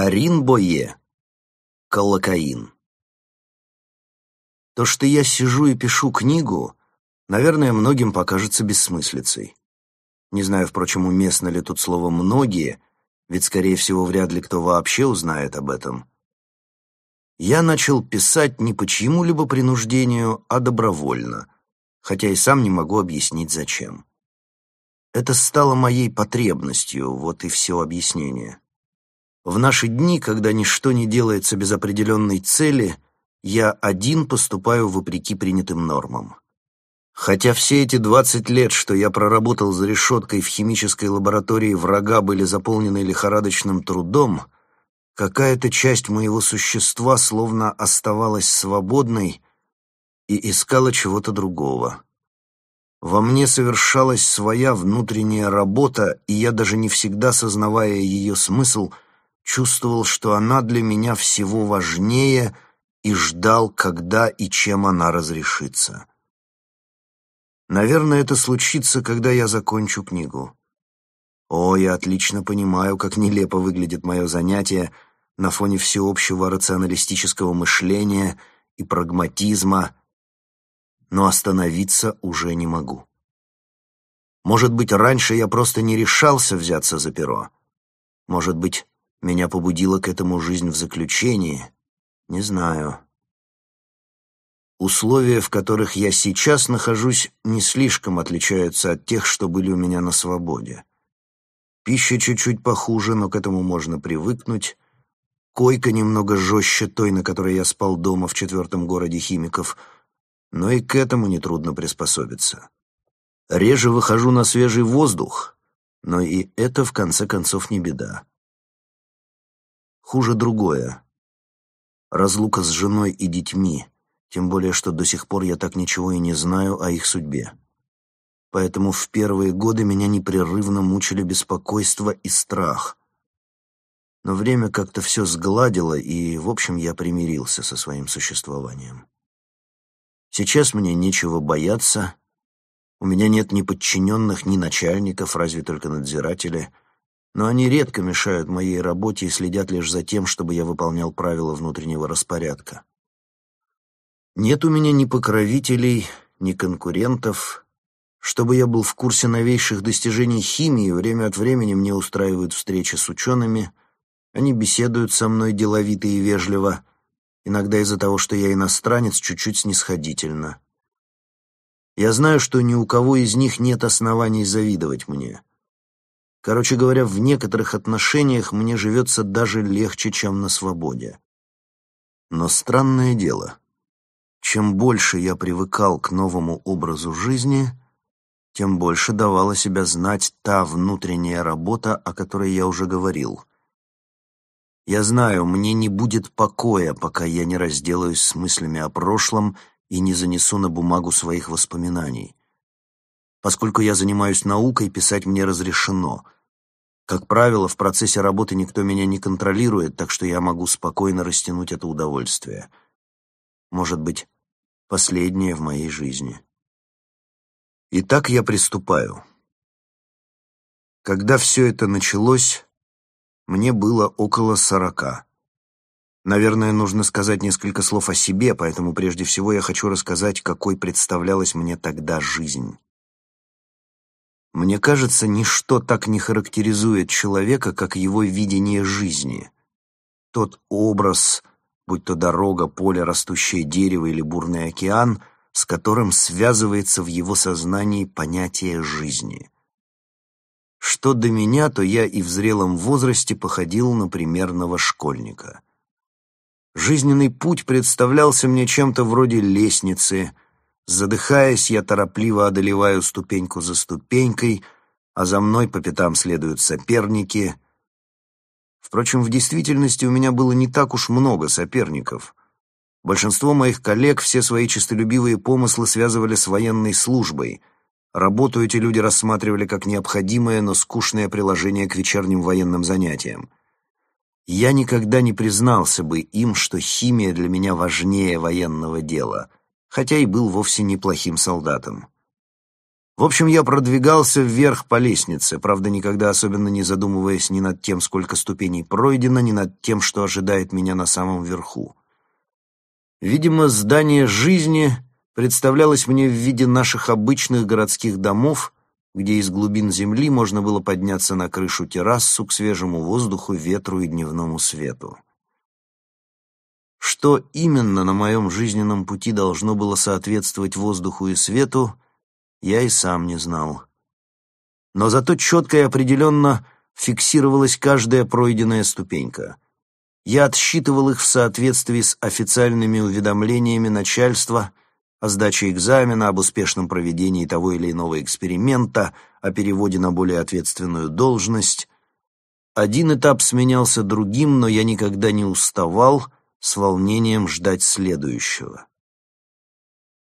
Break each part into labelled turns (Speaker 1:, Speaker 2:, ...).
Speaker 1: Карин Бое. Колокаин. То, что я сижу и пишу книгу, наверное, многим покажется бессмыслицей. Не знаю, впрочем, уместно ли тут слово «многие», ведь, скорее всего, вряд ли кто вообще узнает об этом. Я начал писать не по чьему-либо принуждению, а добровольно, хотя и сам не могу объяснить, зачем. Это стало моей потребностью, вот и все объяснение. В наши дни, когда ничто не делается без определенной цели, я один поступаю вопреки принятым нормам. Хотя все эти 20 лет, что я проработал за решеткой в химической лаборатории врага, были заполнены лихорадочным трудом, какая-то часть моего существа словно оставалась свободной и искала чего-то другого. Во мне совершалась своя внутренняя работа, и я, даже не всегда сознавая ее смысл, — чувствовал, что она для меня всего важнее и ждал, когда и чем она разрешится. Наверное, это случится, когда я закончу книгу. О, я отлично понимаю, как нелепо выглядит мое занятие на фоне всеобщего рационалистического мышления и прагматизма, но остановиться уже не могу. Может быть, раньше я просто не решался взяться за перо. Может быть, меня побудила к этому жизнь в заключении? Не знаю. Условия, в которых я сейчас нахожусь, не слишком отличаются от тех, что были у меня на свободе. Пища чуть-чуть похуже, но к этому можно привыкнуть. Койка немного жестче той, на которой я спал дома в четвертом городе химиков, но и к этому нетрудно приспособиться. Реже выхожу на свежий воздух, но и это, в конце концов, не беда. Хуже другое. Разлука с женой и детьми, тем более, что до сих пор я так ничего и не знаю о их судьбе. Поэтому в первые годы меня непрерывно мучили беспокойство и страх. Но время как-то все сгладило, и, в общем, я примирился со своим существованием. Сейчас мне нечего бояться, у меня нет ни подчиненных, ни начальников, разве только надзиратели — но они редко мешают моей работе и следят лишь за тем, чтобы я выполнял правила внутреннего распорядка. Нет у меня ни покровителей, ни конкурентов. Чтобы я был в курсе новейших достижений химии, время от времени мне устраивают встречи с учеными. Они беседуют со мной деловито и вежливо, иногда из-за того, что я иностранец, чуть-чуть снисходительно. Я знаю, что ни у кого из них нет оснований завидовать мне. Короче говоря, в некоторых отношениях мне живется даже легче, чем на свободе. Но странное дело, чем больше я привыкал к новому образу жизни, тем больше давала себя знать та внутренняя работа, о которой я уже говорил. Я знаю, мне не будет покоя, пока я не разделаюсь с мыслями о прошлом и не занесу на бумагу своих воспоминаний. Поскольку я занимаюсь наукой, писать мне разрешено. Как правило, в процессе работы никто меня не контролирует, так что я могу спокойно растянуть это удовольствие. Может быть, последнее в моей жизни. Итак, я приступаю. Когда все это началось, мне было около сорока. Наверное, нужно сказать несколько слов о себе, поэтому прежде всего я хочу рассказать, какой представлялась мне тогда жизнь. Мне кажется, ничто так не характеризует человека, как его видение жизни. Тот образ, будь то дорога, поле, растущее дерево или бурный океан, с которым связывается в его сознании понятие жизни. Что до меня, то я и в зрелом возрасте походил на примерного школьника. Жизненный путь представлялся мне чем-то вроде лестницы — Задыхаясь, я торопливо одолеваю ступеньку за ступенькой, а за мной по пятам следуют соперники. Впрочем, в действительности у меня было не так уж много соперников. Большинство моих коллег все свои честолюбивые помыслы связывали с военной службой. Работу эти люди рассматривали как необходимое, но скучное приложение к вечерним военным занятиям. Я никогда не признался бы им, что химия для меня важнее военного дела — хотя и был вовсе неплохим солдатом. В общем, я продвигался вверх по лестнице, правда, никогда особенно не задумываясь ни над тем, сколько ступеней пройдено, ни над тем, что ожидает меня на самом верху. Видимо, здание жизни представлялось мне в виде наших обычных городских домов, где из глубин земли можно было подняться на крышу террасу к свежему воздуху, ветру и дневному свету. Что именно на моем жизненном пути должно было соответствовать воздуху и свету, я и сам не знал. Но зато четко и определенно фиксировалась каждая пройденная ступенька. Я отсчитывал их в соответствии с официальными уведомлениями начальства о сдаче экзамена, об успешном проведении того или иного эксперимента, о переводе на более ответственную должность. Один этап сменялся другим, но я никогда не уставал с волнением ждать следующего.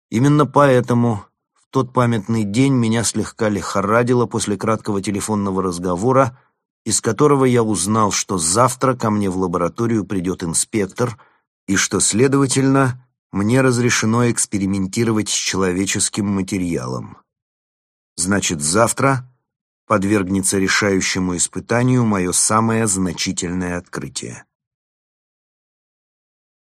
Speaker 1: Именно поэтому тот памятный день меня слегка лихорадило после краткого телефонного разговора, из которого я узнал, что завтра ко мне в лабораторию придет инспектор и что, следовательно, мне разрешено экспериментировать с человеческим материалом. Значит, завтра подвергнется решающему испытанию мое самое значительное открытие.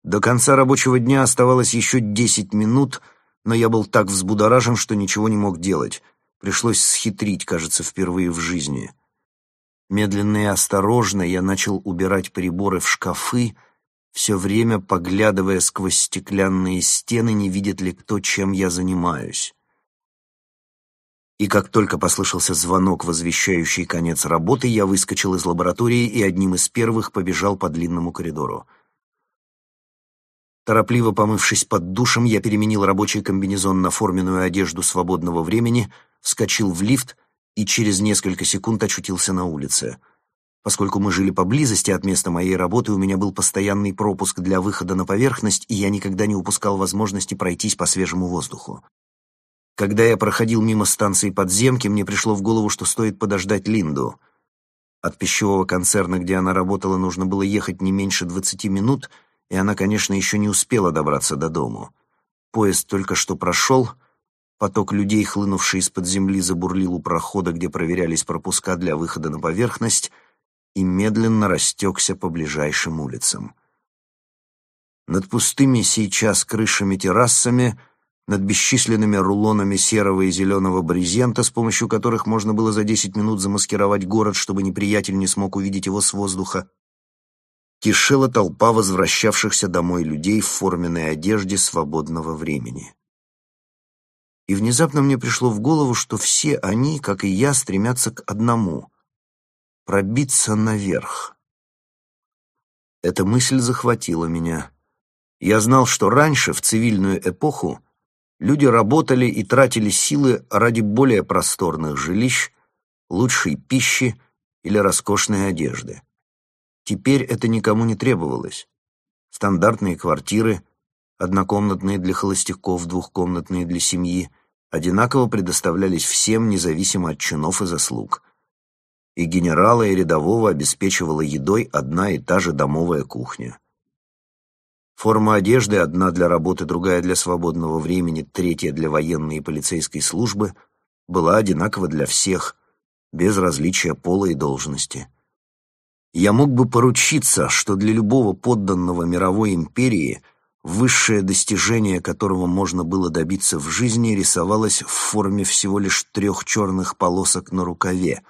Speaker 1: До конца рабочего дня оставалось еще десять минут — но я был так взбудоражен, что ничего не мог делать. Пришлось схитрить, кажется, впервые в жизни. Медленно и осторожно я начал убирать приборы в шкафы, все время поглядывая сквозь стеклянные стены, не видит ли кто, чем я занимаюсь. И как только послышался звонок, возвещающий конец работы, я выскочил из лаборатории и одним из первых побежал по длинному коридору. Торопливо помывшись под душем, я переменил рабочий комбинезон на форменную одежду свободного времени, вскочил в лифт и через несколько секунд очутился на улице. Поскольку мы жили поблизости от места моей работы, у меня был постоянный пропуск для выхода на поверхность, и я никогда не упускал возможности пройтись по свежему воздуху. Когда я проходил мимо станции подземки, мне пришло в голову, что стоит подождать Линду. От пищевого концерна, где она работала, нужно было ехать не меньше двадцати минут — и она, конечно, еще не успела добраться до дому. Поезд только что прошел, поток людей, хлынувший из-под земли, забурлил у прохода, где проверялись пропуска для выхода на поверхность, и медленно растекся по ближайшим улицам. Над пустыми сейчас крышами-террасами, над бесчисленными рулонами серого и зеленого брезента, с помощью которых можно было за десять минут замаскировать город, чтобы неприятель не смог увидеть его с воздуха, кишела толпа возвращавшихся домой людей в форменной одежде свободного времени. И внезапно мне пришло в голову, что все они, как и я, стремятся к одному — пробиться наверх. Эта мысль захватила меня. Я знал, что раньше, в цивильную эпоху, люди работали и тратили силы ради более просторных жилищ, лучшей пищи или роскошной одежды. Теперь это никому не требовалось. Стандартные квартиры, однокомнатные для холостяков, двухкомнатные для семьи, одинаково предоставлялись всем, независимо от чинов и заслуг. И генерала, и рядового обеспечивала едой одна и та же домовая кухня. Форма одежды, одна для работы, другая для свободного времени, третья для военной и полицейской службы, была одинакова для всех, без различия пола и должности. Я мог бы поручиться, что для любого подданного мировой империи высшее достижение, которого можно было добиться в жизни, рисовалось в форме всего лишь трех черных полосок на рукаве,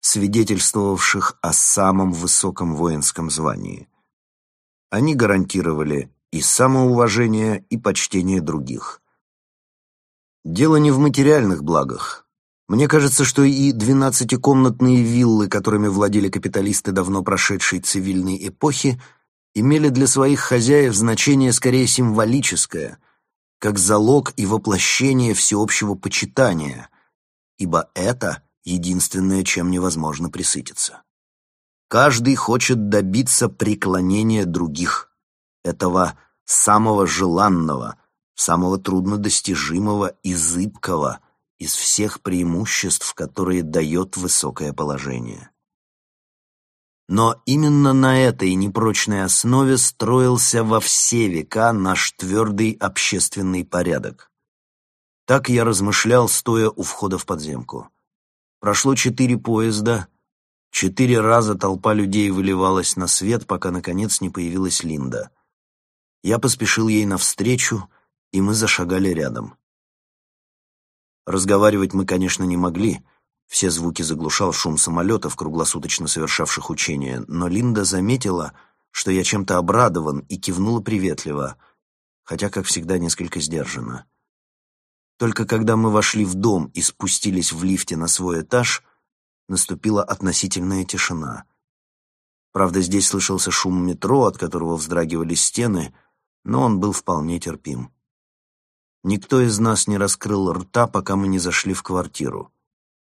Speaker 1: свидетельствовавших о самом высоком воинском звании. Они гарантировали и самоуважение, и почтение других. Дело не в материальных благах, мне кажется, что и двенадцатикомнатные виллы, которыми владели капиталисты давно прошедшей цивильной эпохи, имели для своих хозяев значение скорее символическое, как залог и воплощение всеобщего почитания, ибо это единственное, чем невозможно присытиться. Каждый хочет добиться преклонения других, этого самого желанного, самого труднодостижимого и зыбкого – из всех преимуществ, которые дает высокое положение. Но именно на этой непрочной основе строился во все века наш твердый общественный порядок. Так я размышлял, стоя у входа в подземку. Прошло четыре поезда, четыре раза толпа людей выливалась на свет, пока, наконец, не появилась Линда. Я поспешил ей навстречу, и мы зашагали рядом. Разговаривать мы, конечно, не могли, все звуки заглушал шум самолетов, круглосуточно совершавших учения, но Линда заметила, что я чем-то обрадован, и кивнула приветливо, хотя, как всегда, несколько сдержанно. Только когда мы вошли в дом и спустились в лифте на свой этаж, наступила относительная тишина. Правда, здесь слышался шум метро, от которого вздрагивали стены, но он был вполне терпим. Никто из нас не раскрыл рта, пока мы не зашли в квартиру.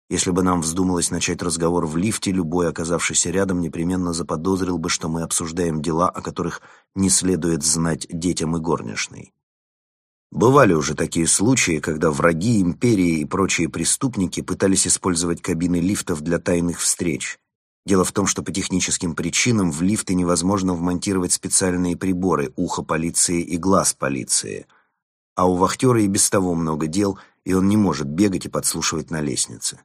Speaker 1: Если бы нам вздумалось начать разговор в лифте, любой, оказавшийся рядом, непременно заподозрил бы, что мы обсуждаем дела, о которых не следует знать детям и горничной. Бывали уже такие случаи, когда враги империи и прочие преступники пытались использовать кабины лифтов для тайных встреч. Дело в том, что по техническим причинам в лифты невозможно вмонтировать специальные приборы ухо полиции и глаз полиции. А у вахтера и без того много дел, и он не может бегать и подслушивать на лестнице.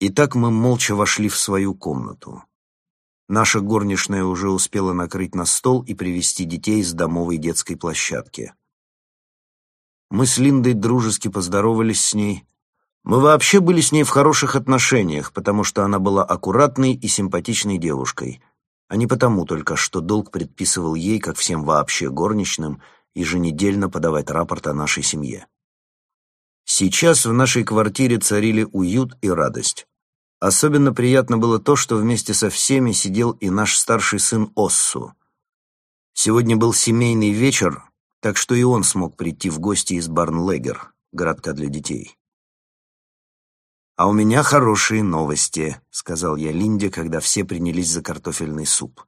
Speaker 1: Итак, мы молча вошли в свою комнату. Наша горничная уже успела накрыть на стол и привести детей с домовой детской площадки. Мы с Линдой дружески поздоровались с ней. Мы вообще были с ней в хороших отношениях, потому что она была аккуратной и симпатичной девушкой, а не потому только, что долг предписывал ей, как всем вообще горничным, еженедельно подавать рапорт о нашей семье. Сейчас в нашей квартире царили уют и радость. Особенно приятно было то, что вместе со всеми сидел и наш старший сын Оссу. Сегодня был семейный вечер, так что и он смог прийти в гости из Барнлегер, городка для детей. «А у меня хорошие новости», — сказал я Линде, когда все принялись за картофельный суп.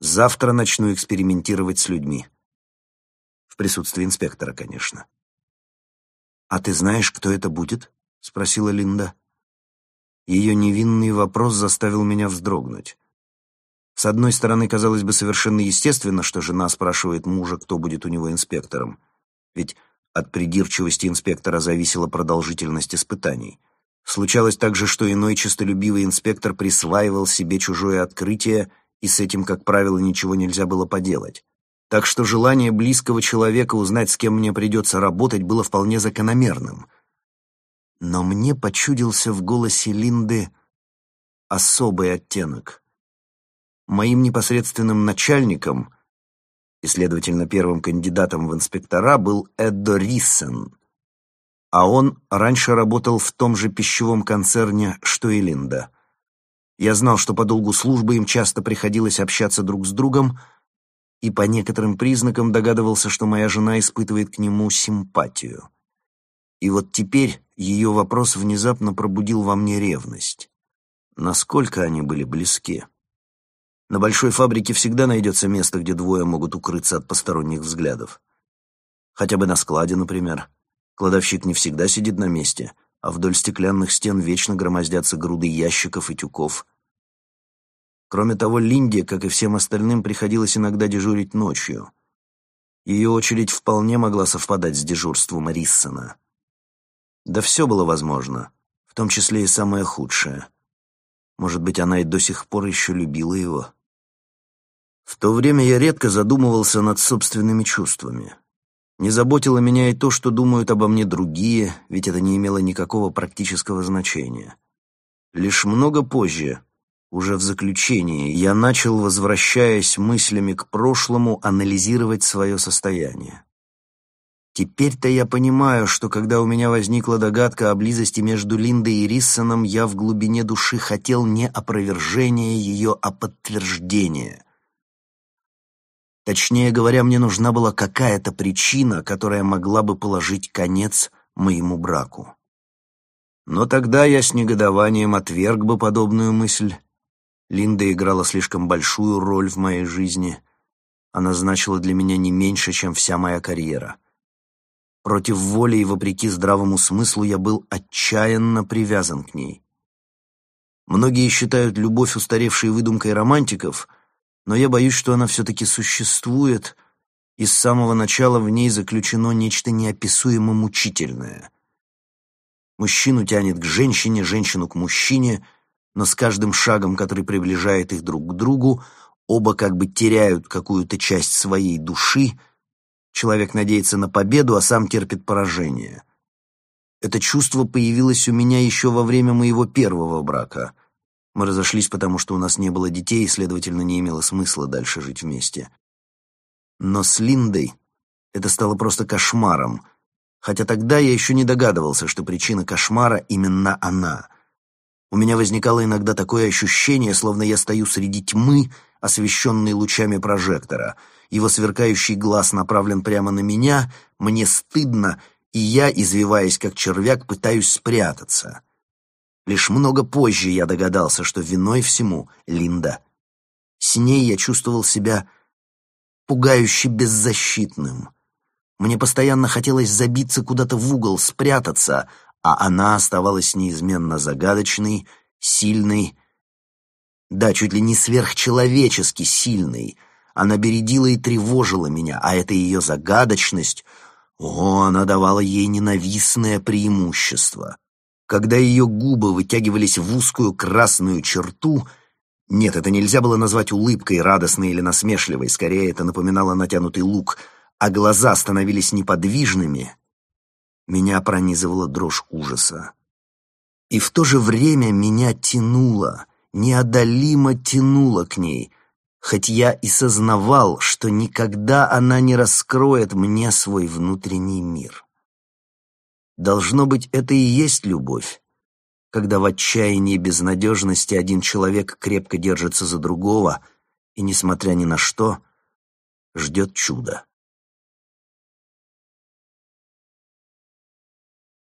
Speaker 1: «Завтра начну экспериментировать с людьми. В присутствии инспектора, конечно». «А ты знаешь, кто это будет?» — спросила Линда. Ее невинный вопрос заставил меня вздрогнуть. С одной стороны, казалось бы совершенно естественно, что жена спрашивает мужа, кто будет у него инспектором. Ведь от придирчивости инспектора зависела продолжительность испытаний. Случалось также, что иной честолюбивый инспектор присваивал себе чужое открытие, и с этим, как правило, ничего нельзя было поделать. Так что желание близкого человека узнать, с кем мне придется работать, было вполне закономерным. Но мне почудился в голосе Линды особый оттенок. Моим непосредственным начальником и, следовательно, первым кандидатом в инспектора был Эддо Риссен, а он раньше работал в том же пищевом концерне, что и Линда. Я знал, что по долгу службы им часто приходилось общаться друг с другом, и по некоторым признакам догадывался, что моя жена испытывает к нему симпатию. И вот теперь ее вопрос внезапно пробудил во мне ревность. Насколько они были близки? На большой фабрике всегда найдется место, где двое могут укрыться от посторонних взглядов. Хотя бы на складе, например. Кладовщик не всегда сидит на месте, а вдоль стеклянных стен вечно громоздятся груды ящиков и тюков. Кроме того, Линде, как и всем остальным, приходилось иногда дежурить ночью. Ее очередь вполне могла совпадать с дежурством Риссона. Да все было возможно, в том числе и самое худшее. Может быть, она и до сих пор еще любила его. В то время я редко задумывался над собственными чувствами. Не заботило меня и то, что думают обо мне другие, ведь это не имело никакого практического значения. Лишь много позже, уже в заключении, я начал, возвращаясь мыслями к прошлому, анализировать свое состояние. Теперь-то я понимаю, что когда у меня возникла догадка о близости между Линдой и Риссоном, я в глубине души хотел не опровержения ее, а подтверждения — Точнее говоря, мне нужна была какая-то причина, которая могла бы положить конец моему браку. Но тогда я с негодованием отверг бы подобную мысль. Линда играла слишком большую роль в моей жизни. Она значила для меня не меньше, чем вся моя карьера. Против воли и вопреки здравому смыслу я был отчаянно привязан к ней. Многие считают любовь устаревшей выдумкой романтиков — но я боюсь, что она все-таки существует, и с самого начала в ней заключено нечто неописуемо мучительное. Мужчину тянет к женщине, женщину к мужчине, но с каждым шагом, который приближает их друг к другу, оба как бы теряют какую-то часть своей души, человек надеется на победу, а сам терпит поражение. Это чувство появилось у меня еще во время моего первого брака. Мы разошлись, потому что у нас не было детей, и, следовательно, не имело смысла дальше жить вместе. Но с Линдой это стало просто кошмаром, хотя тогда я еще не догадывался, что причина кошмара именно она. У меня возникало иногда такое ощущение, словно я стою среди тьмы, освещенной лучами прожектора. Его сверкающий глаз направлен прямо на меня, мне стыдно, и я, извиваясь как червяк, пытаюсь спрятаться. Лишь много позже я догадался, что виной всему Линда. С ней я чувствовал себя пугающе беззащитным. Мне постоянно хотелось забиться куда-то в угол, спрятаться, а она оставалась неизменно загадочной, сильной, да, чуть ли не сверхчеловечески сильной. Она бередила и тревожила меня, а эта ее загадочность, о, она давала ей ненавистное преимущество. Когда ее губы вытягивались в узкую красную черту — нет, это нельзя было назвать улыбкой, радостной или насмешливой, скорее это напоминало натянутый лук, а глаза становились неподвижными. Меня пронизывала дрожь ужаса. И в то же время меня тянуло, неодолимо тянуло к ней, хоть я и сознавал, что никогда она не раскроет мне свой внутренний мир. Должно быть, это и есть любовь, когда в отчаянии безнадежности один человек крепко держится за другого и, несмотря ни на что, ждет чуда.